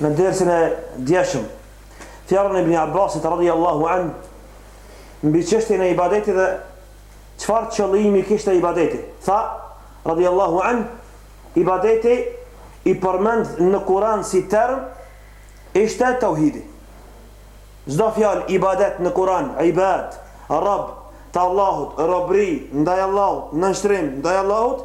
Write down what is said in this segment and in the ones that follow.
në dersin e djeshëm fjalën e Ibn Abbasit radijallahu anh mbi çështjen e ibadetit dhe çfarë qëllimi kishte ibadeti. Tha radijallahu anh ibadeti i përmendur në Kur'an si term ishte teuhidi. Çdo fjalë ibadet në Kur'an, ibad, rob, të Allahut, robri, ndaj Allahut, nënshtrim, ndaj Allahut,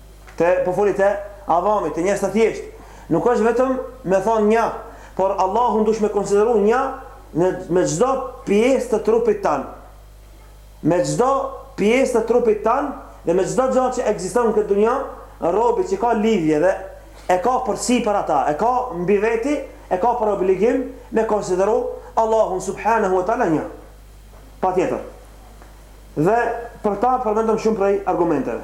Te po foli të avamit, te njerëz të thjeshtë. Nuk është vetëm me thonë një, por Allahun duhesh me konsideru një në me çdo pjesë të trupit tan. Me çdo pjesë të trupit tan dhe me çdo gjë që ekziston në këtë dunja, robi që ka lidhje dhe e ka përsipër ata, e ka mbi veti, e ka për obligim me konsideru Allahun subhanahu wa taala një. Patjetër. Dhe për ta përmendëm shumë prej argumenteve.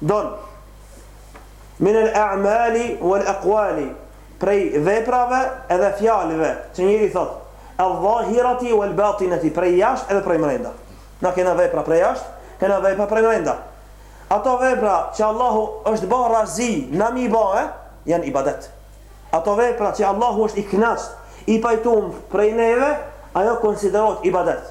Don. Min el a'mali wal aqwali, prej veprave edhe fjalëve që njeri i thotë, el zahirati wal batinati, prej jashtë edhe prej mrenda. Na kena vepra prej jashtë, kena vepra prej mrenda. Ato vepra që Allahu është ba razi, na m'i ba, e, janë ibadet. Ato vepra që Allahu është i knaqt, i pajtum prej neve, ajo konsiderohet ibadet.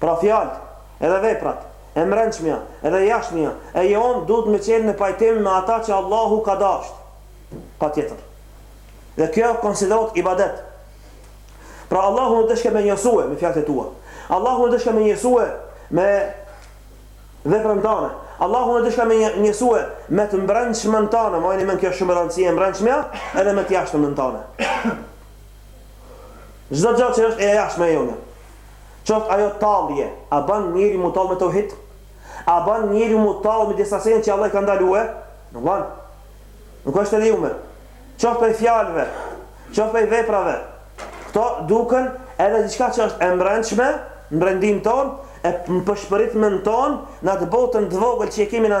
Pra fjalët, edhe veprat, e mrençmja, edhe e jashtmja, e jonë duhet me qenë në pajtim me ata që Allahu ka dashtë, patjetër. Dhe kjo konsiderohet ibadet. Pra Allahun u dashka me njësue me fjalët e tua. Allahun u dashka me njësue me veprën tane. Allahun u dashka me njësue me të mbrençmën tane. Mbajeni men kjo shumë me rëndësi e mbrençmja edhe me të jashtëmën tane. Çdo gja që është e jashtëme e jonë. Qoftë ajo tallje, a ban njeriu mu tallë me teuhid? A ban njeriu mu tallë me disa sende që Allahu i ka ndalue? Nuk ban. Nuk është e lejume. Qoftë prej fjalëve, qoftë prej veprave. Këto duken edhe diçka që është e mbrendshme, në brendim tonë, në pëshpëritjen tonë, në atë botën të vogël që e kemi në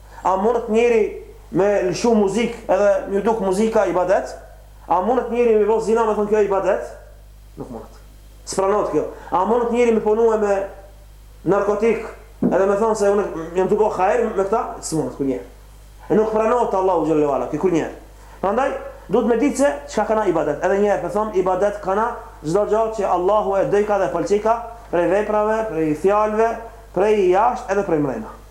A mundet njeri me lshu muzik edhe m'iu duk muzika ibadet? A mundet njeri me bo zina me thon kjo ibadet? Nuk mundet. S'pranohet kjo. A mundet njeri me punue me narkotik edhe me thon se unë jam tu bo hajr me këta? S'mundet kurrnjiherë. E nuk pranohet te Allahu xhelle ue ala, kjo kurrnjiherë. Prandaj duhet me ditë se çka kana ibadet. Edhe njëherë thon ibadet kana çdo gjë që Allahu e dojka dhe pëlqika prej veprave, prej fjalëve, prej jashtë edhe prej mrena.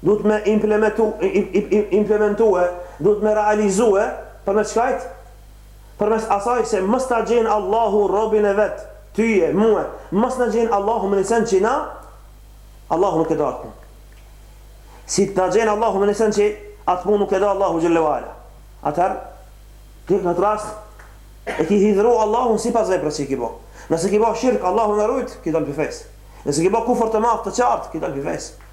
Duhet me implementue, duhet me realizue, përmes çkajt? Përmes asaj se mos ta gjenë Allahu robin e vet, tyje, mue, mos na gjenë Allahu me një send që na, Allahu nuk e do atë punë. Si ta gjenë Allahu me një send që atë punë nuk e do Allahu xhelle uala. Atëherë, ti në të rast, e ki hidhru Allahun sipas veprës që e ki bo. Nëse ki bo shirk, Allahu na rujtë, ki dalë prej fesë. Nëse ki bo kufër të madh të qartë, ki dalë prej fesë.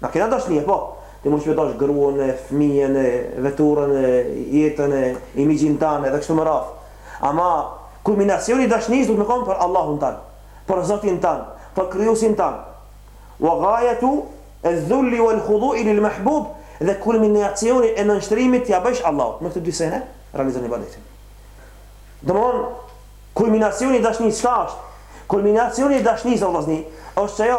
Na kena dashnie, po. Ti mundesh me dasht gruan e, fëmijën e, veturën e, jetën e, imixhin tan edhe kështu me radhë. Ama kulminacioni i dashnisë duhet me kon për Allahun teala, për Zotin tan, për Krijuesin tan. Wa ghaayatu adh-dhulli wal-khudu'i lil-mahbub, dhe kulminacioni e nënshtrimit t'ia bëjsh Allahut. Me këto dy sene realizon ibadetin. Domthon kulminacioni i dashnisë çka është? Kulminacioni i dashnisë o vllazni është se ajo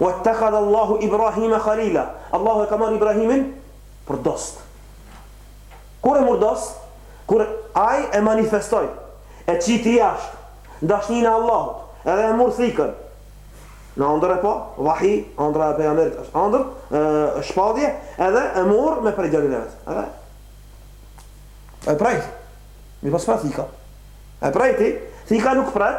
Wattakhadha Allahu Ibrahima Khalila, Allahu e ka marrë Ibrahimin për dost. Kur e mor dost? Kur ai e manifestoi, e qiti jashtë dashninë e Allahut, edhe e mor thikën. Në ëndër e pa, vahi, ëndra e pejgamberit është ëndër, shpallje, edhe e mor me prej djalin e vet. Edhe e prejti. Mi pas prej thika. E prejti, thika nuk pret,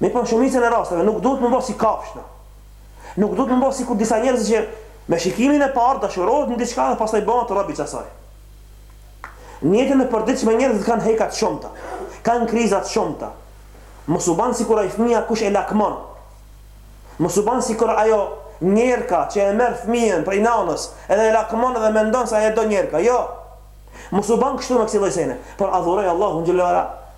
Mirëpo në shumicën e rasteve nuk duhet me bo si kafshët na. Nuk duhet me bo sikur disa njerëz që me shikimin e parë dashurohet në diçka dhe pastaj bëhet rob i asaj. Në jetën e përditshme njerëzit kanë heka të shumta, kanë kriza të shumta. Mos u ban sikur ai fëmija kush e lakmon. Mos u ban sikur ajo njerka që e merr fëmijën prej nanës edhe e lakmon dhe mendon se ajo e do njerka. Jo. Mos u ban kështu me kësi lloj sene, por adhuroj Allahun xhelle uala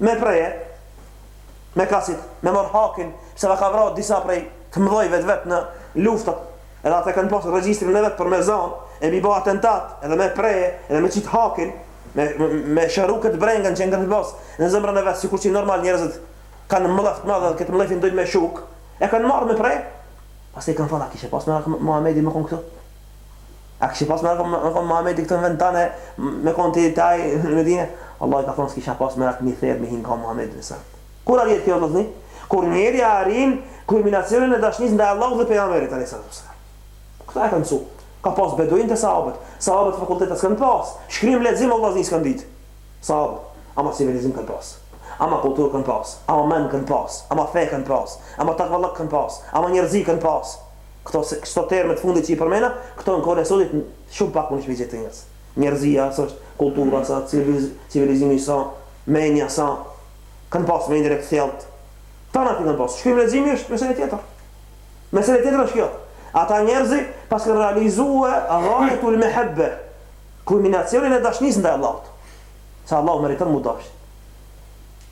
me preje, me kasitë, me marrë hakin, se jav ka vra disa prej të mëdhojve të vet në luftat, edhe ata kanë pasë regjistrin e vet për me zonë, e me i bo atentat, edhe me preje, edhe me qitë hakin, me, me, me shëru këtë brengën që e kanë të pas, në zemrën e vet, sikur që normal njerëzit kanë mllef të madh dhe këtë mllefin dojnë me shu, e kanë marrë me prej, pastaj i kanë thonë, a kishe pas merak Muhammedi me konë këtu, A kishe pas merak me kon Muhamedi këtu në vend tan e me kon ti te ai në Medinë? Vallahi ka thonë s'kisha pas merak një therrë me i hi n'kamë Muhamedit s'e. Kur arrihet kjo vllazni? Kur njeri arrin kulminacionin e dashnis ndaj Allahut dhe pejgamberit alejhi salatu selam. Këta e kanë mësu. Ka pas beduin te sahabët. Sahabët fakultete s'kanë pas. Shkrim lexim o vllazni s'kanë ditë. Sahabët. Ama civilizim kanë pas. Ama kulturë kanë pas. Ama men kanë pas. Ama fe kanë pas. Ama takvallëk kanë pas. Ama njerëzi kanë pas. Këto këto terme të fundit që i përmenda, këto në kohën e sotit shumë pak mund të shfaqet te njerëz. Njerëzia s'është, kultura sa, civilizimi sa, menja sa, e kanë pas mendjen e kthjelltë. Tana i kanë pas. Shkrim leximi është mesele tjetër. Mesele tjetër është kjo. Ata njerëz i pas kanë realizue ghajetul mehabbe, kulminacionin e dashnisë ndaj Allahut. Sa Allahu meriton mu dashtë.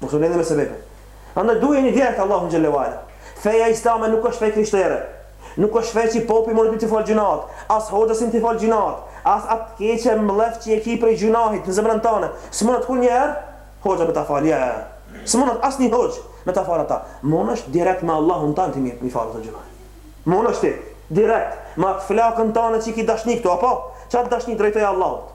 Mos u lidhni me sebepe. Andaj dujeni vërtetë Allahun xhelle ue ala. Feja islame nuk është fe krishtere. Nuk është fe që popi mund t'i fal gjynat, as hoxha s'mun t'i fal gjynat, as atë keqe mllef që e ki prej gjynahit në zemrën tane, s'munet kurrnjëherë hoxha me ta fal, ja ja ja. S'munet asnjë hoxhë me ta fal ata. Munesh direkt me Allahun tan ti mi fal ato gjynah. Munesh ti direkt me atë flakën tane që ki dashni këtu apo? Qat dashni drejtoje Allahut.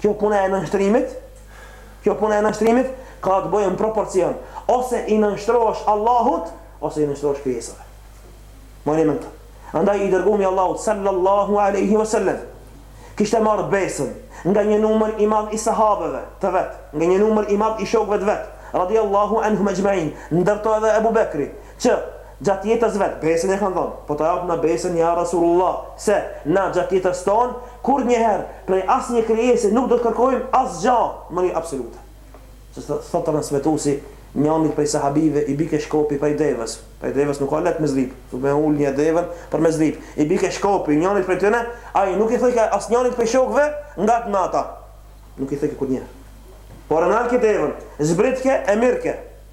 Kjo puna e nënshtrimit, kjo puna e nënshtrimit ka të bëjë me proporcion, ose i nënshtrohesh Allahut, ose i nënshtrohesh krijesave. Mbani mend. Andaj i dërgumi i Allahut sallallahu alaihi wasallam kishte marrë besën nga një numër i madh i sahabeve të vet, nga një numër i madh i shokëve të vet, radiallahu anhum ajma'in, ndër ta edhe Ebu Bekri, që gjatë jetës së vet besën e kanë dhanë, po ta japim na besën ja Rasulullah, se na gjatë jetës tonë kurrnjëherë prej asnjë krijese nuk do të kërkojmë asgjë në mënyrë absolute. Siç tha, thotë transmetuesi, njëanit prej sahabijve i bike shkopi prej devës, prej devës nuk ka lehtë me zdrip, duhet me ul një devën për me zdrip, i bike shkopi njëanit prej tyne, ai nuk i theke asnjëanit prej shokëve ngatma ata, nuk i theke kurrnjëherë, por e nalke devën, zbritke e mirke,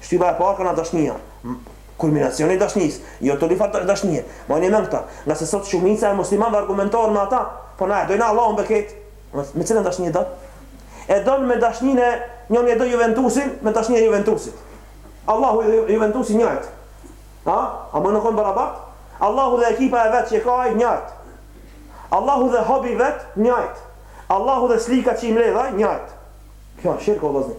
Shtylla e parë ka kanë dashnia. Kulminacioni i dashnisë. Jo çdolifar dashnie. Mbajeni mend këtë. Ngase sot shumica e muslimanëve argumentohen me ata, Po na e dojna Allahun dhe ketë. Me cilën dashni e don? E don me dashninë e njoni e do Juventusin me dashninë e Juventusit. Allahu dhe Juventusi njëjtë. A? A me kanë barabart? Allahu dhe ekipa e vet që e ka ai njëjtë. Allahu dhe hobi i vet njëjtë. Allahu dhe slikat që i mbledh ai njëjtë. Kjo është shirk o vëllazën.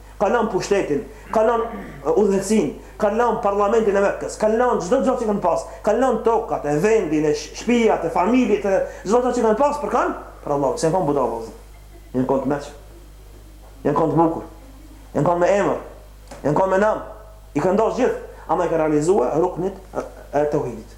Kanë lanë pushtetin, kanë lanë udhëheqësinë, kanë lanë parlamentin e Mekës, kanë lanë çdo gjë që kanë pas, kanë lanë tokat e vendin e shtëpiat e familjet e çdo gjë që kanë pas për kan, për Allahun, s'jan kanë budallë. Janë kanë të meçëm. Janë kanë të bukur. Janë kanë me emër. Janë kanë me nam. I kanë dashur gjithë, ama i kanë realizuar ruknet e teuhidit.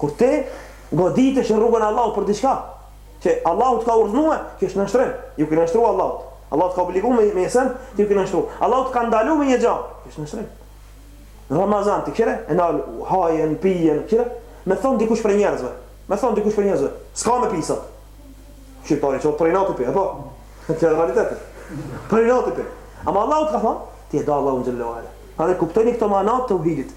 Kur ti goditesh në rrugën e Allahut për diçka që Allahu të ka urdhënue, kjo është nënshtrim, ju ke nënshtru Allahut. Allahu të ka obligu me një sen, ti ju ke nënshtru. Allahu të ka ndalu me një gjë, kjo është nënshtrim. Në Ramazan ti kqyre, e nal hajën, pijen, kqyre, me t'thanë dikush prej njerëzve. Me t'thanë dikush prej njerëzve, s'ka me pi sot. Ti tani çon për natë pi, apo? Ky është realiteti. Për natë pi. Ama Allahu të ka thanë, ti e do Allahu xhelle ue ala. Tani kuptoni këto manat e teuhidit.